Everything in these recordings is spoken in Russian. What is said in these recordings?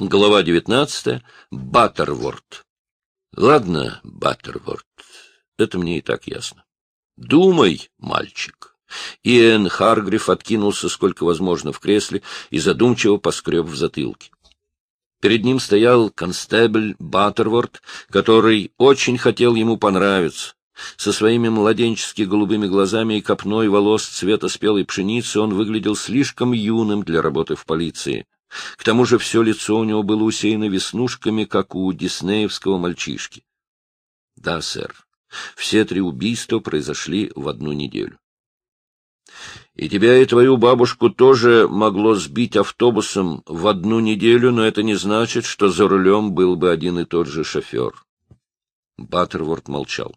Глава девятнадцатая. Баттерворд. Ладно, Баттерворд, это мне и так ясно. Думай, мальчик. Иэн Харгриф откинулся сколько возможно в кресле и задумчиво поскреб в затылке. Перед ним стоял констебль Баттерворд, который очень хотел ему понравиться. Со своими младенчески голубыми глазами и копной волос цвета спелой пшеницы он выглядел слишком юным для работы в полиции. К тому же все лицо у него было усеяно веснушками, как у диснеевского мальчишки. — Да, сэр. Все три убийства произошли в одну неделю. — И тебя и твою бабушку тоже могло сбить автобусом в одну неделю, но это не значит, что за рулем был бы один и тот же шофер. Баттерворд молчал.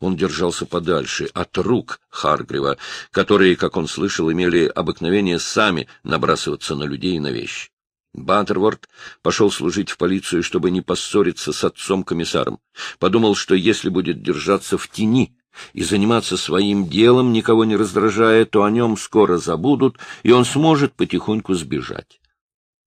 Он держался подальше от рук Харгрива, которые, как он слышал, имели обыкновение сами набрасываться на людей и на вещи. Баттерворд пошел служить в полицию, чтобы не поссориться с отцом-комиссаром. Подумал, что если будет держаться в тени и заниматься своим делом, никого не раздражая, то о нем скоро забудут, и он сможет потихоньку сбежать.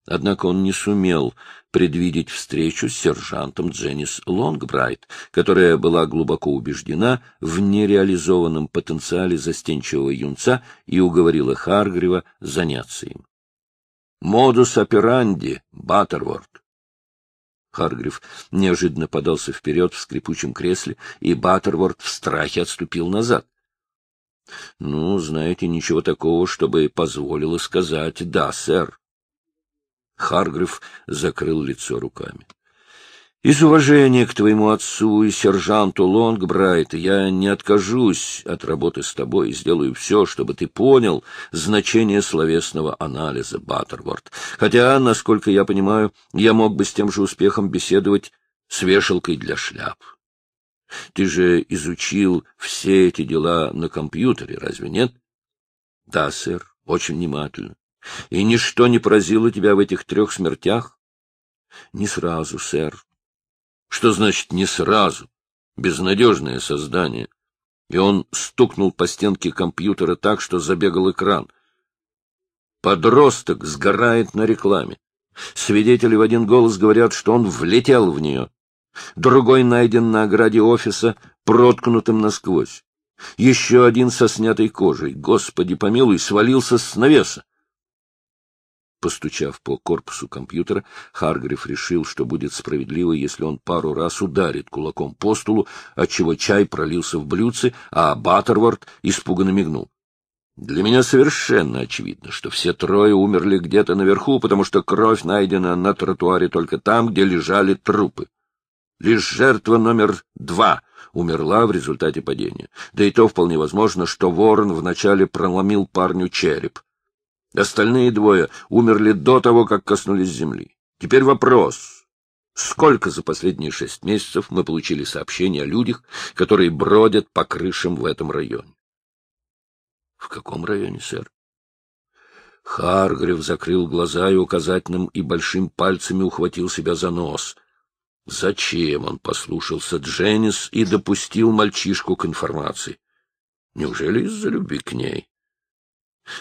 Однако он не сумел предвидеть встречу с сержантом Дженнис Лонгбрайт, которая была глубоко убеждена в нереализованном потенциале застенчивого юнца и уговорила Харгрива заняться им. «Модус операнди, Баттерворд!» Харгрив неожиданно подался вперед в скрипучем кресле, и Баттерворд в страхе отступил назад. — Ну, знаете, ничего такого, чтобы позволило сказать «да, сэр». Харгрив закрыл лицо руками. Из уважения к твоему отцу и сержанту Лонгбрайт я не откажусь от работы с тобой и сделаю все, чтобы ты понял значение словесного анализа, Баттерворд. Хотя, насколько я понимаю, я мог бы с тем же успехом беседовать с вешалкой для шляп. Ты же изучил все эти дела на компьютере, разве нет? Да, сэр, очень внимательно. И ничто не поразило тебя в этих трех смертях? Не сразу, сэр. Что значит «не сразу»? Безнадежное создание. И он стукнул по стенке компьютера так, что забегал экран. Подросток сгорает на рекламе. Свидетели в один голос говорят, что он влетел в нее. Другой найден на ограде офиса, проткнутым насквозь. Еще один со снятой кожей, господи помилуй, свалился с навеса. Постучав по корпусу компьютера, Харгриф решил, что будет справедливо, если он пару раз ударит кулаком по стулу, отчего чай пролился в блюдце, а Баттерворд испуганно мигнул. Для меня совершенно очевидно, что все трое умерли где-то наверху, потому что кровь найдена на тротуаре только там, где лежали трупы. Лишь жертва номер два умерла в результате падения. Да и то вполне возможно, что ворон вначале проломил парню череп. Остальные двое умерли до того, как коснулись земли. Теперь вопрос. Сколько за последние шесть месяцев мы получили сообщений о людях, которые бродят по крышам в этом районе? — В каком районе, сэр? Харгрив закрыл глаза и указательным и большим пальцами ухватил себя за нос. Зачем он послушался Дженнис и допустил мальчишку к информации? Неужели из-за любви к ней?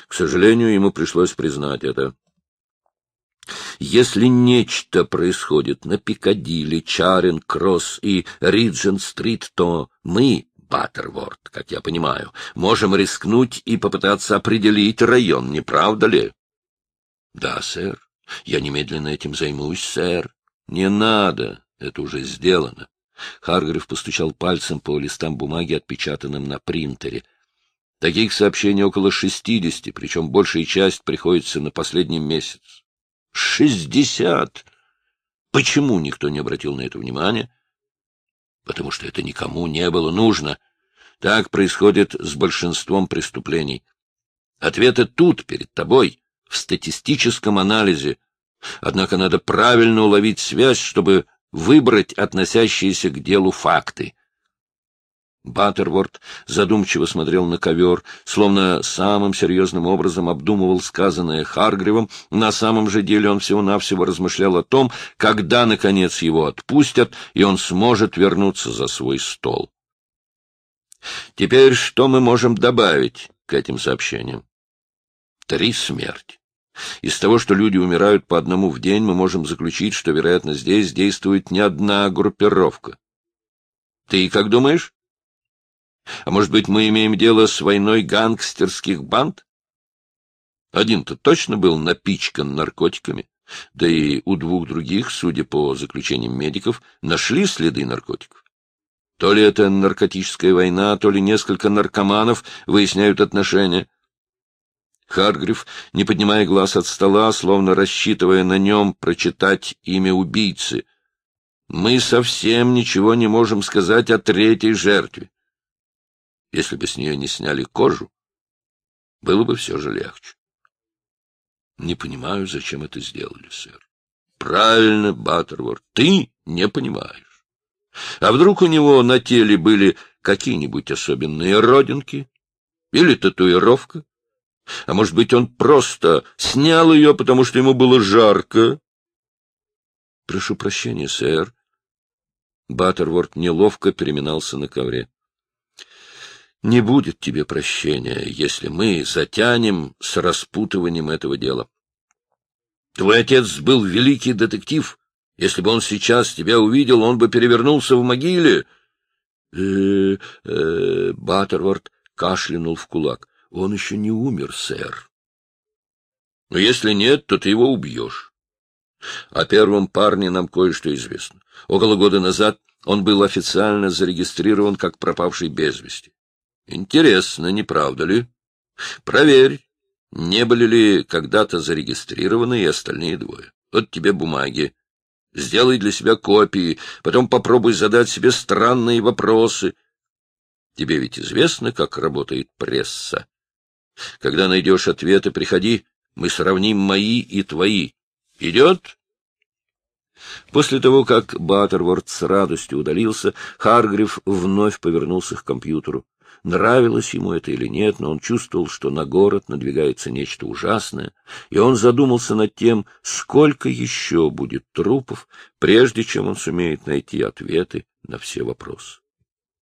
К сожалению, ему пришлось признать это. Если нечто происходит на Пикадилли, Чаринг-Кросс и Риджент-Стрит, то мы, Баттерворд, как я понимаю, можем рискнуть и попытаться определить район, не правда ли? — Да, сэр. Я немедленно этим займусь, сэр. — Не надо. Это уже сделано. Харгрив постучал пальцем по листам бумаги, отпечатанным на принтере. Таких сообщений около шестидесяти, причем большая часть приходится на последний месяц. Шестьдесят! Почему никто не обратил на это внимания? Потому что это никому не было нужно. Так происходит с большинством преступлений. Ответы тут, перед тобой, в статистическом анализе. Однако надо правильно уловить связь, чтобы выбрать относящиеся к делу факты. Баттерворд задумчиво смотрел на ковер, словно самым серьезным образом обдумывал сказанное Харгривом. На самом же деле он всего-навсего размышлял о том, когда, наконец, его отпустят, и он сможет вернуться за свой стол. Теперь что мы можем добавить к этим сообщениям? Три смерти. Из того, что люди умирают по одному в день, мы можем заключить, что, вероятно, здесь действует не одна группировка. Ты как думаешь? А может быть, мы имеем дело с войной гангстерских банд? Один-то точно был напичкан наркотиками, да и у двух других, судя по заключениям медиков, нашли следы наркотиков. То ли это наркотическая война, то ли несколько наркоманов выясняют отношения. Харгрив, не поднимая глаз от стола, словно рассчитывая на нем прочитать имя убийцы. Мы совсем ничего не можем сказать о третьей жертве. Если бы с нее не сняли кожу, было бы все же легче. Не понимаю, зачем это сделали, сэр. Правильно, Баттерворд, ты не понимаешь. А вдруг у него на теле были какие-нибудь особенные родинки? Или татуировка? А может быть, он просто снял ее, потому что ему было жарко? Прошу прощения, сэр. Баттерворд неловко переминался на ковре. Не будет тебе прощения, если мы затянем с распутыванием этого дела. Твой отец был великий детектив. Если бы он сейчас тебя увидел, он бы перевернулся в могиле. Э, э, Баттерворд кашлянул в кулак. Он еще не умер, сэр. Но если нет, то ты его убьешь. О первом парне нам кое-что известно. Около года назад он был официально зарегистрирован как пропавший без вести. Интересно, не правда ли? Проверь, не были ли когда-то зарегистрированы и остальные двое. Вот тебе бумаги. Сделай для себя копии, потом попробуй задать себе странные вопросы. Тебе ведь известно, как работает пресса. Когда найдешь ответы, приходи, мы сравним мои и твои. Идет? После того, как Баттерворд с радостью удалился, Харгрив вновь повернулся к компьютеру. Нравилось ему это или нет, но он чувствовал, что на город надвигается нечто ужасное, и он задумался над тем, сколько еще будет трупов, прежде чем он сумеет найти ответы на все вопросы.